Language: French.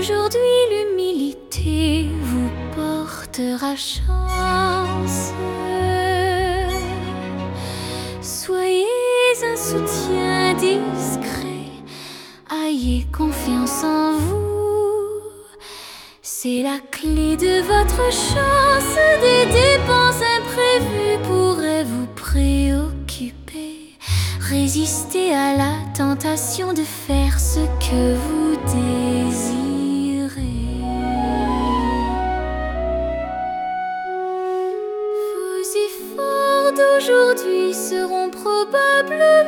Aujourd'hui, l'humilité vous portera chance. Soyez un soutien discret, ayez confiance en vous. C'est la clé de votre chance. Des dépenses imprévues pourraient vous préoccuper. Résistez à la tentation de faire ce que vous désirez. D'aujourd'hui seront probablement